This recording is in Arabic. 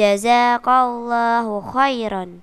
جزاك الله خيرا.